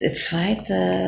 zweite